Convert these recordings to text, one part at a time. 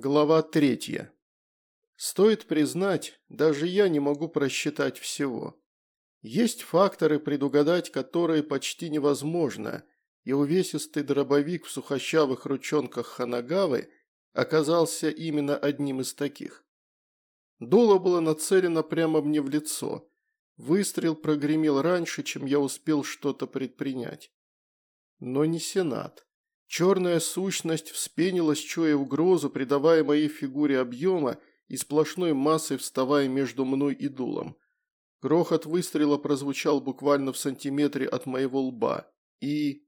Глава третья. Стоит признать, даже я не могу просчитать всего. Есть факторы, предугадать которые почти невозможно, и увесистый дробовик в сухощавых ручонках Ханагавы оказался именно одним из таких. Дуло было нацелено прямо мне в лицо. Выстрел прогремел раньше, чем я успел что-то предпринять. Но не Сенат. Черная сущность вспенилась, чуя угрозу, придавая моей фигуре объема и сплошной массой вставая между мной и дулом. Грохот выстрела прозвучал буквально в сантиметре от моего лба. И...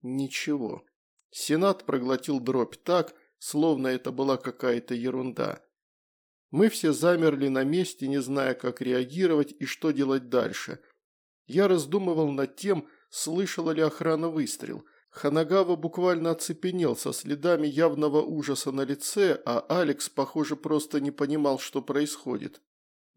ничего. Сенат проглотил дробь так, словно это была какая-то ерунда. Мы все замерли на месте, не зная, как реагировать и что делать дальше. Я раздумывал над тем, слышала ли охрана выстрел – Ханагава буквально оцепенел со следами явного ужаса на лице, а Алекс, похоже, просто не понимал, что происходит.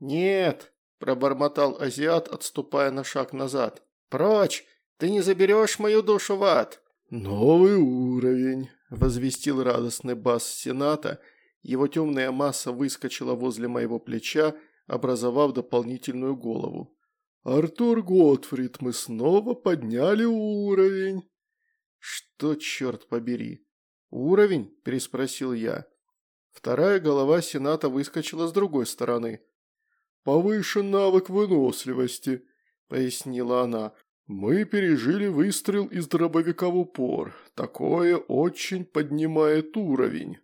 «Нет!» – пробормотал азиат, отступая на шаг назад. «Прочь! Ты не заберешь мою душу в ад!» «Новый уровень!» – возвестил радостный бас Сената. Его темная масса выскочила возле моего плеча, образовав дополнительную голову. «Артур Готфрид, мы снова подняли уровень!» «Что, черт побери?» «Уровень?» – переспросил я. Вторая голова Сената выскочила с другой стороны. «Повышен навык выносливости», – пояснила она. «Мы пережили выстрел из дробовика в упор. Такое очень поднимает уровень».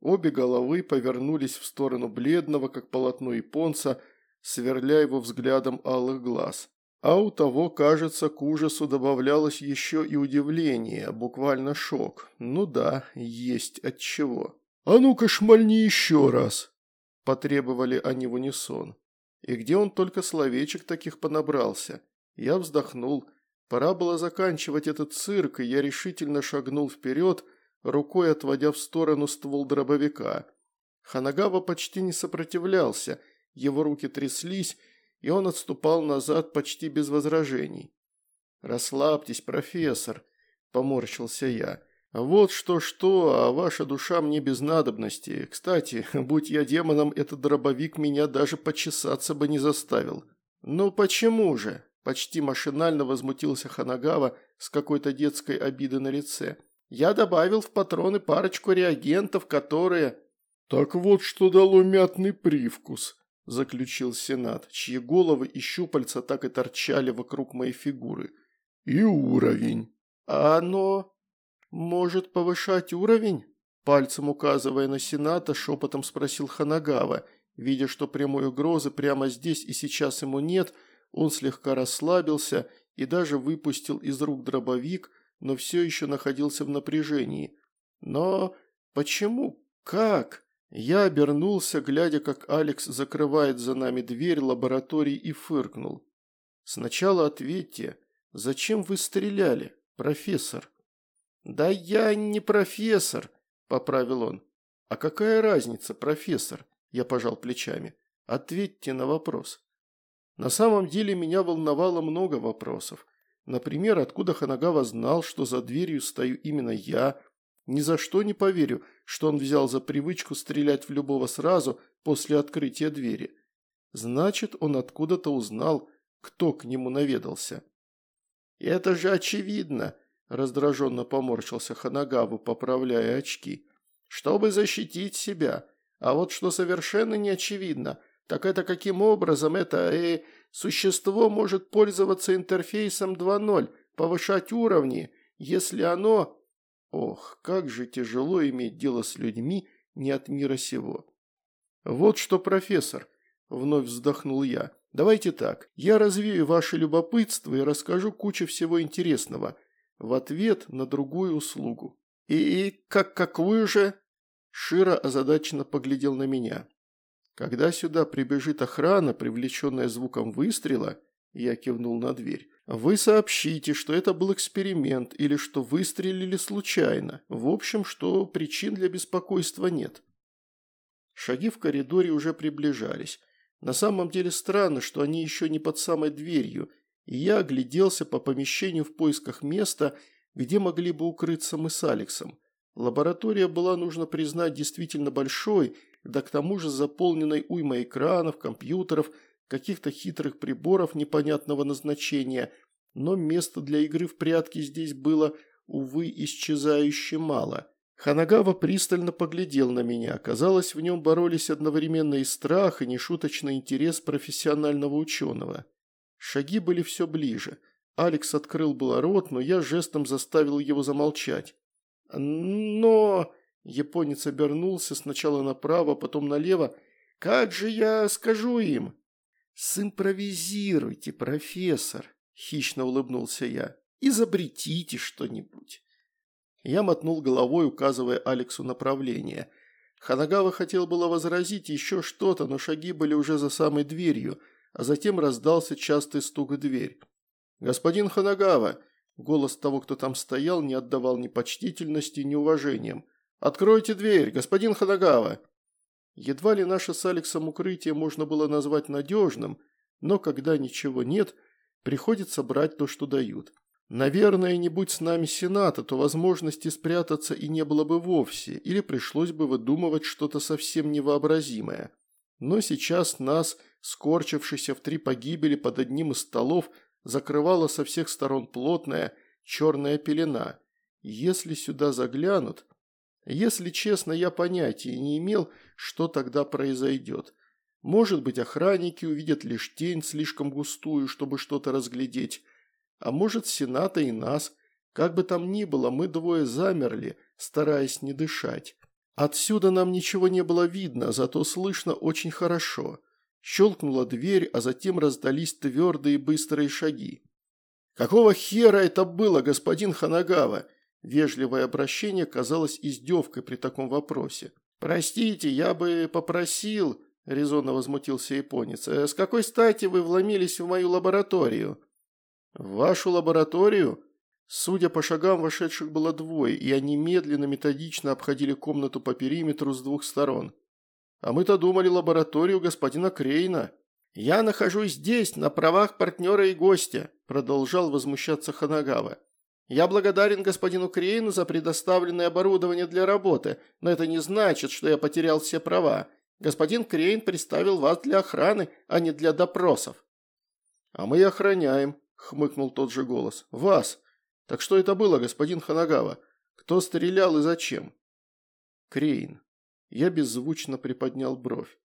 Обе головы повернулись в сторону бледного, как полотно японца, сверля его взглядом алых глаз. А у того, кажется, к ужасу добавлялось еще и удивление, буквально шок. Ну да, есть от чего. «А ну-ка шмальни еще раз!» – потребовали они в унисон. И где он только словечек таких понабрался? Я вздохнул. Пора было заканчивать этот цирк, и я решительно шагнул вперед, рукой отводя в сторону ствол дробовика. Ханагава почти не сопротивлялся, его руки тряслись, и он отступал назад почти без возражений. «Расслабьтесь, профессор», – поморщился я. «Вот что-что, а ваша душа мне без надобности. Кстати, будь я демоном, этот дробовик меня даже почесаться бы не заставил». «Ну почему же?» – почти машинально возмутился Ханагава с какой-то детской обидой на лице. «Я добавил в патроны парочку реагентов, которые...» «Так вот, что дало мятный привкус», – заключил Сенат, чьи головы и щупальца так и торчали вокруг моей фигуры. «И уровень». «А оно может повышать уровень?» Пальцем указывая на Сената, шепотом спросил Ханагава. Видя, что прямой угрозы прямо здесь и сейчас ему нет, он слегка расслабился и даже выпустил из рук дробовик, но все еще находился в напряжении. «Но почему? Как?» Я обернулся, глядя, как Алекс закрывает за нами дверь лаборатории и фыркнул. «Сначала ответьте, зачем вы стреляли, профессор?» «Да я не профессор», – поправил он. «А какая разница, профессор?» – я пожал плечами. «Ответьте на вопрос». На самом деле меня волновало много вопросов. Например, откуда Ханагава знал, что за дверью стою именно я, ни за что не поверю, что он взял за привычку стрелять в любого сразу после открытия двери. Значит, он откуда-то узнал, кто к нему наведался. «Это же очевидно», – раздраженно поморщился Ханагаву, поправляя очки. «Чтобы защитить себя. А вот что совершенно не очевидно, так это каким образом это э, существо может пользоваться интерфейсом 2.0, повышать уровни, если оно Ох, как же тяжело иметь дело с людьми не от мира сего. Вот что, профессор, вновь вздохнул я. Давайте так, я развею ваше любопытство и расскажу кучу всего интересного в ответ на другую услугу. И, и как какую же? Шира озадаченно поглядел на меня. Когда сюда прибежит охрана, привлеченная звуком выстрела, я кивнул на дверь, вы сообщите, что это был эксперимент или что выстрелили случайно. В общем, что причин для беспокойства нет. Шаги в коридоре уже приближались. На самом деле странно, что они еще не под самой дверью, и я огляделся по помещению в поисках места, где могли бы укрыться мы с Алексом. Лаборатория была, нужно признать, действительно большой, да к тому же заполненной уймой экранов, компьютеров, каких-то хитрых приборов непонятного назначения, но места для игры в прятки здесь было, увы, исчезающе мало. Ханагава пристально поглядел на меня. Казалось, в нем боролись одновременно и страх, и нешуточный интерес профессионального ученого. Шаги были все ближе. Алекс открыл было рот, но я жестом заставил его замолчать. «Но...» – японец обернулся сначала направо, потом налево. «Как же я скажу им?» «Симпровизируйте, профессор», – хищно улыбнулся я. «Изобретите что-нибудь». Я мотнул головой, указывая Алексу направление. Ханагава хотел было возразить еще что-то, но шаги были уже за самой дверью, а затем раздался частый стук в дверь. «Господин Ханагава!» Голос того, кто там стоял, не отдавал ни почтительности, ни уважением. «Откройте дверь, господин Ханагава!» Едва ли наше с Алексом укрытие можно было назвать надежным, но когда ничего нет, приходится брать то, что дают. Наверное, не будь с нами Сената, то возможности спрятаться и не было бы вовсе, или пришлось бы выдумывать что-то совсем невообразимое. Но сейчас нас, скорчившийся в три погибели под одним из столов, закрывала со всех сторон плотная черная пелена. Если сюда заглянут... Если честно, я понятия не имел, что тогда произойдет. Может быть, охранники увидят лишь тень слишком густую, чтобы что-то разглядеть, а может, Сената и нас. Как бы там ни было, мы двое замерли, стараясь не дышать. Отсюда нам ничего не было видно, зато слышно очень хорошо. Щелкнула дверь, а затем раздались твердые быстрые шаги. «Какого хера это было, господин Ханагава?» Вежливое обращение казалось издевкой при таком вопросе. «Простите, я бы попросил...» – резонно возмутился японец. «С какой стати вы вломились в мою лабораторию?» «В вашу лабораторию?» Судя по шагам, вошедших было двое, и они медленно, методично обходили комнату по периметру с двух сторон. «А мы-то думали лабораторию господина Крейна». «Я нахожусь здесь, на правах партнера и гостя», – продолжал возмущаться Ханагава. «Я благодарен господину Крейну за предоставленное оборудование для работы, но это не значит, что я потерял все права. Господин Крейн представил вас для охраны, а не для допросов». «А мы охраняем», – хмыкнул тот же голос. «Вас! Так что это было, господин Ханагава? Кто стрелял и зачем?» «Крейн». Я беззвучно приподнял бровь.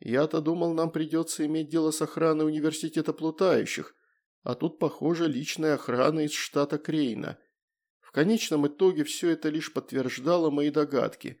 «Я-то думал, нам придется иметь дело с охраной университета плутающих, а тут, похоже, личная охрана из штата Крейна. В конечном итоге все это лишь подтверждало мои догадки.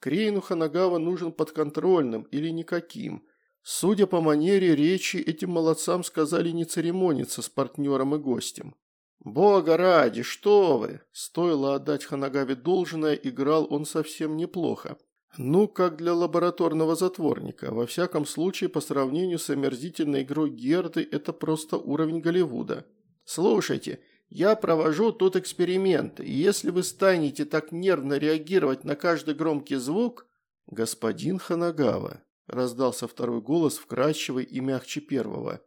Крейну Ханагава нужен подконтрольным или никаким – Судя по манере речи, этим молодцам сказали не церемониться с партнером и гостем. «Бога ради, что вы!» Стоило отдать Ханагаве должное, играл он совсем неплохо. Ну, как для лабораторного затворника. Во всяком случае, по сравнению с омерзительной игрой Герды, это просто уровень Голливуда. «Слушайте, я провожу тут эксперименты, и если вы станете так нервно реагировать на каждый громкий звук...» «Господин Ханагава», раздался второй голос, вкрадчивый и мягче первого.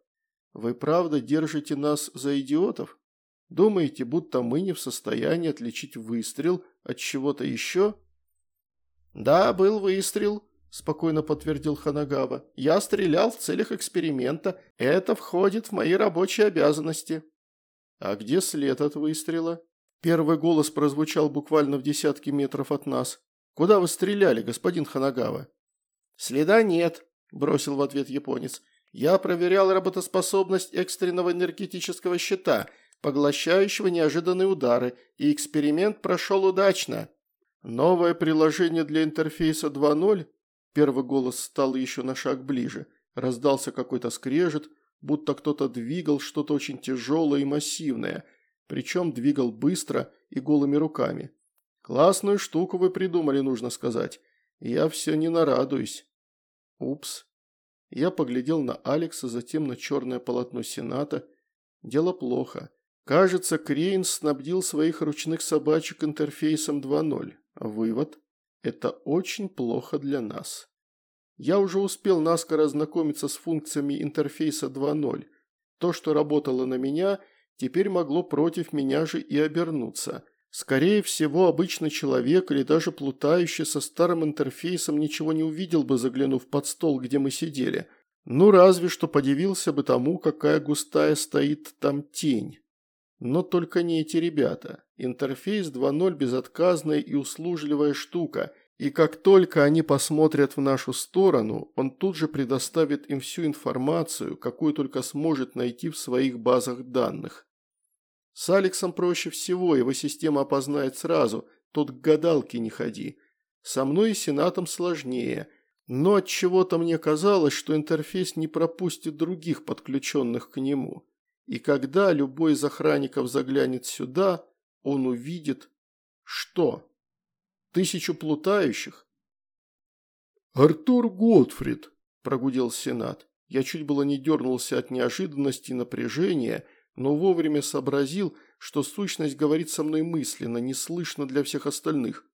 «Вы правда держите нас за идиотов? Думаете, будто мы не в состоянии отличить выстрел от чего-то еще?» «Да, был выстрел», – спокойно подтвердил Ханагава. «Я стрелял в целях эксперимента. Это входит в мои рабочие обязанности». «А где след от выстрела?» Первый голос прозвучал буквально в десятки метров от нас. «Куда вы стреляли, господин Ханагава?» «Следа нет», – бросил в ответ японец. «Я проверял работоспособность экстренного энергетического щита, поглощающего неожиданные удары, и эксперимент прошел удачно». «Новое приложение для интерфейса 2.0?» Первый голос стал еще на шаг ближе. Раздался какой-то скрежет, будто кто-то двигал что-то очень тяжелое и массивное, причем двигал быстро и голыми руками. «Классную штуку вы придумали, нужно сказать. Я все не нарадуюсь». Упс. Я поглядел на Алекса, затем на черное полотно Сената. Дело плохо. Кажется, Крейн снабдил своих ручных собачек интерфейсом 2.0. Вывод – это очень плохо для нас. Я уже успел наскоро ознакомиться с функциями интерфейса 2.0. То, что работало на меня, теперь могло против меня же и обернуться. Скорее всего, обычный человек или даже плутающий со старым интерфейсом ничего не увидел бы, заглянув под стол, где мы сидели. Ну, разве что подивился бы тому, какая густая стоит там тень. Но только не эти ребята. Интерфейс 2.0 безотказная и услужливая штука, и как только они посмотрят в нашу сторону, он тут же предоставит им всю информацию, какую только сможет найти в своих базах данных. С Алексом проще всего, его система опознает сразу, тут к гадалке не ходи. Со мной и Сенатом сложнее, но от чего то мне казалось, что интерфейс не пропустит других подключенных к нему. И когда любой из охранников заглянет сюда, он увидит... Что? Тысячу плутающих? «Артур Готфрид», – прогудел Сенат. Я чуть было не дернулся от неожиданности и напряжения, но вовремя сообразил, что сущность говорит со мной мысленно, не слышно для всех остальных.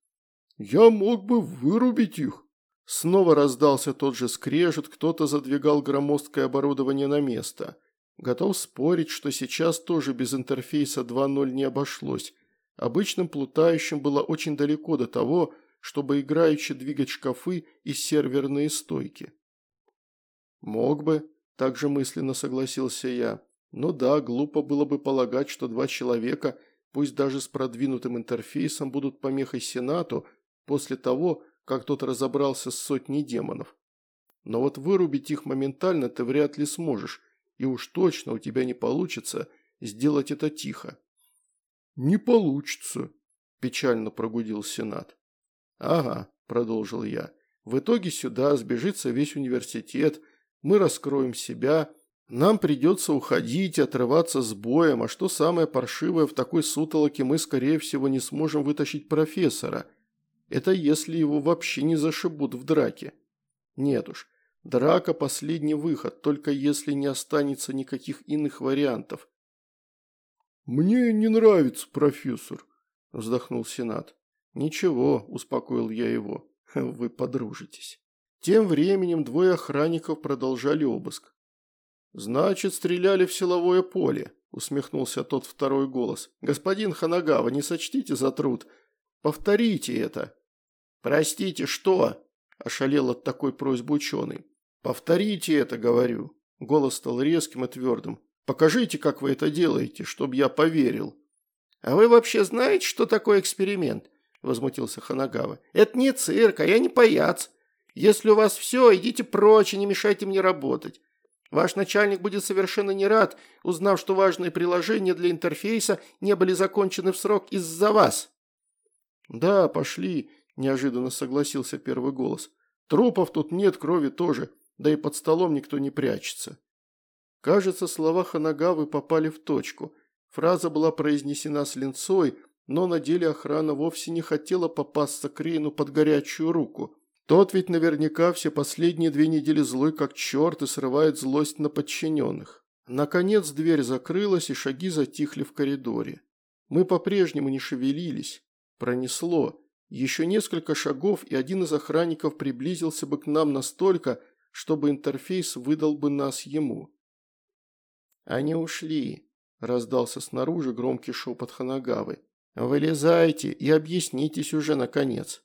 «Я мог бы вырубить их». Снова раздался тот же скрежет, кто-то задвигал громоздкое оборудование на место. Готов спорить, что сейчас тоже без интерфейса 2.0 не обошлось. Обычным плутающим было очень далеко до того, чтобы играючи двигать шкафы и серверные стойки. «Мог бы», – также мысленно согласился я. «Ну да, глупо было бы полагать, что два человека, пусть даже с продвинутым интерфейсом, будут помехой Сенату после того, как тот разобрался с сотней демонов. Но вот вырубить их моментально ты вряд ли сможешь, и уж точно у тебя не получится сделать это тихо. «Не получится», – печально прогудил Сенат. «Ага», – продолжил я. «В итоге сюда сбежится весь университет, мы раскроем себя, нам придется уходить, отрываться с боем, а что самое паршивое, в такой сутолоке мы, скорее всего, не сможем вытащить профессора. Это если его вообще не зашибут в драке. Нет уж, Драка – последний выход, только если не останется никаких иных вариантов. «Мне не нравится профессор», – вздохнул Сенат. «Ничего», – успокоил я его, – «вы подружитесь». Тем временем двое охранников продолжали обыск. «Значит, стреляли в силовое поле», – усмехнулся тот второй голос. «Господин Ханагава, не сочтите за труд. Повторите это». «Простите, что?» – ошалел от такой просьбы ученый. «Повторите это, говорю». Голос стал резким и твердым. «Покажите, как вы это делаете, чтобы я поверил». «А вы вообще знаете, что такое эксперимент?» – возмутился Ханагава. «Это не цирк, а я не паяц. Если у вас все, идите прочь и не мешайте мне работать. Ваш начальник будет совершенно не рад, узнав, что важные приложения для интерфейса не были закончены в срок из-за вас». «Да, пошли», – неожиданно согласился первый голос. «Трупов тут нет, крови тоже да и под столом никто не прячется. Кажется, слова Ханагавы попали в точку. Фраза была произнесена с линцой, но на деле охрана вовсе не хотела попасться Крейну под горячую руку. Тот ведь наверняка все последние две недели злой как черт и срывает злость на подчиненных. Наконец дверь закрылась, и шаги затихли в коридоре. Мы по-прежнему не шевелились. Пронесло. Еще несколько шагов, и один из охранников приблизился бы к нам настолько, чтобы интерфейс выдал бы нас ему. «Они ушли», – раздался снаружи громкий шепот Ханагавы. «Вылезайте и объяснитесь уже, наконец».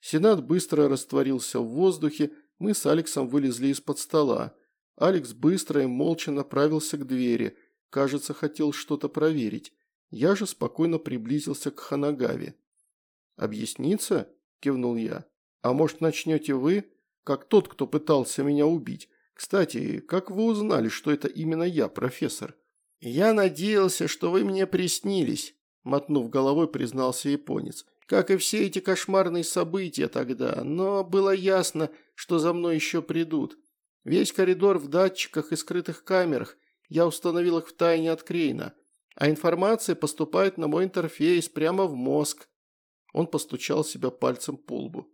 Сенат быстро растворился в воздухе, мы с Алексом вылезли из-под стола. Алекс быстро и молча направился к двери, кажется, хотел что-то проверить. Я же спокойно приблизился к Ханагаве. «Объясниться?» – кивнул я. «А может, начнете вы?» Как тот, кто пытался меня убить. Кстати, как вы узнали, что это именно я, профессор?» «Я надеялся, что вы мне приснились», – мотнув головой, признался японец. «Как и все эти кошмарные события тогда, но было ясно, что за мной еще придут. Весь коридор в датчиках и скрытых камерах, я установил их в тайне от Крейна, а информация поступает на мой интерфейс прямо в мозг». Он постучал себя пальцем по лбу.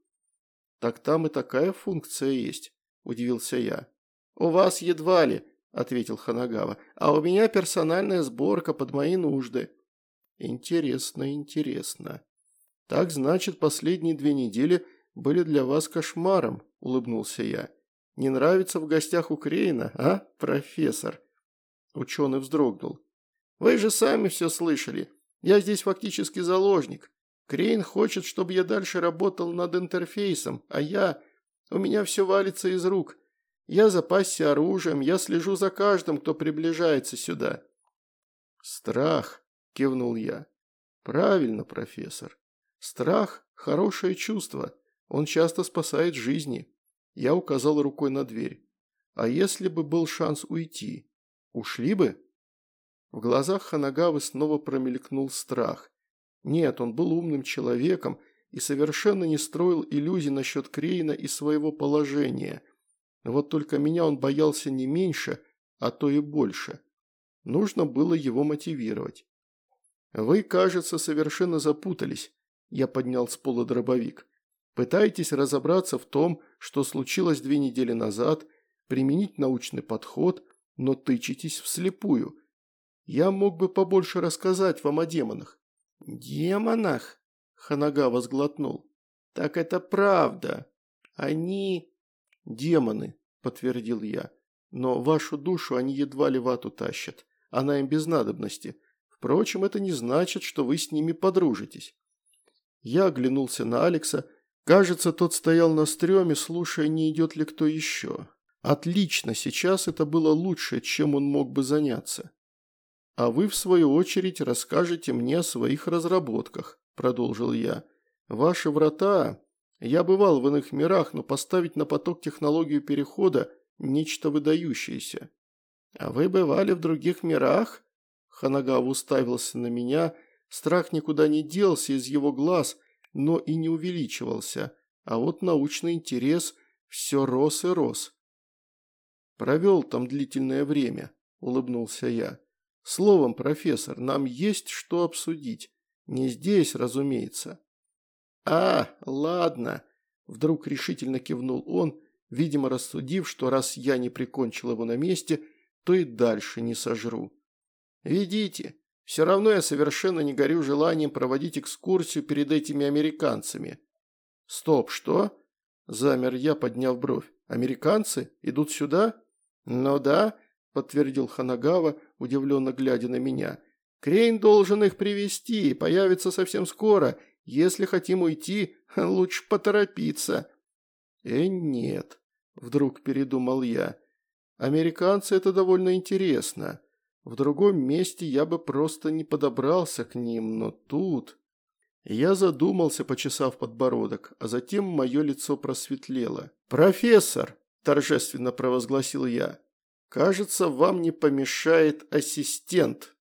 «Так там и такая функция есть», – удивился я. «У вас едва ли», – ответил Ханагава, – «а у меня персональная сборка под мои нужды». «Интересно, интересно. Так значит, последние две недели были для вас кошмаром», – улыбнулся я. «Не нравится в гостях у Крейна, а, профессор?» Ученый вздрогнул. «Вы же сами все слышали. Я здесь фактически заложник. Крейн хочет, чтобы я дальше работал над интерфейсом, а я... У меня все валится из рук. Я запасся оружием, я слежу за каждым, кто приближается сюда». «Страх», – кивнул я. «Правильно, профессор. Страх – хорошее чувство. Он часто спасает жизни». Я указал рукой на дверь. «А если бы был шанс уйти? Ушли бы?» В глазах Ханагавы снова промелькнул страх. Нет, он был умным человеком и совершенно не строил иллюзий насчет Крейна и своего положения. Вот только меня он боялся не меньше, а то и больше. Нужно было его мотивировать. «Вы, кажется, совершенно запутались», – я поднял с пола дробовик. «Пытаетесь разобраться в том, что случилось две недели назад, применить научный подход, но тычетесь вслепую. Я мог бы побольше рассказать вам о демонах». «Демонах?» – Ханагава сглотнул. «Так это правда. Они...» «Демоны», – подтвердил я. «Но вашу душу они едва ли в ату тащат. Она им без надобности. Впрочем, это не значит, что вы с ними подружитесь». Я оглянулся на Алекса. Кажется, тот стоял на стреме, слушая, не идет ли кто еще. Отлично, сейчас это было лучше, чем он мог бы заняться. «А вы, в свою очередь, расскажете мне о своих разработках», – продолжил я. «Ваши врата... Я бывал в иных мирах, но поставить на поток технологию перехода – нечто выдающееся». «А вы бывали в других мирах?» Ханагава уставился на меня. Страх никуда не делся из его глаз, но и не увеличивался. А вот научный интерес все рос и рос. «Провел там длительное время», – улыбнулся я. Словом, профессор, нам есть что обсудить. Не здесь, разумеется. А, ладно, вдруг решительно кивнул он, видимо, рассудив, что раз я не прикончил его на месте, то и дальше не сожру. Ведите. Все равно я совершенно не горю желанием проводить экскурсию перед этими американцами. Стоп, что? Замер я, подняв бровь. Американцы идут сюда? Ну да, подтвердил Ханагава, удивленно глядя на меня. «Крейн должен их привести, появится совсем скоро. Если хотим уйти, лучше поторопиться». «Э, нет», – вдруг передумал я. «Американцы – это довольно интересно. В другом месте я бы просто не подобрался к ним, но тут...» Я задумался, почесав подбородок, а затем мое лицо просветлело. «Профессор!» – торжественно провозгласил я. Кажется, вам не помешает ассистент.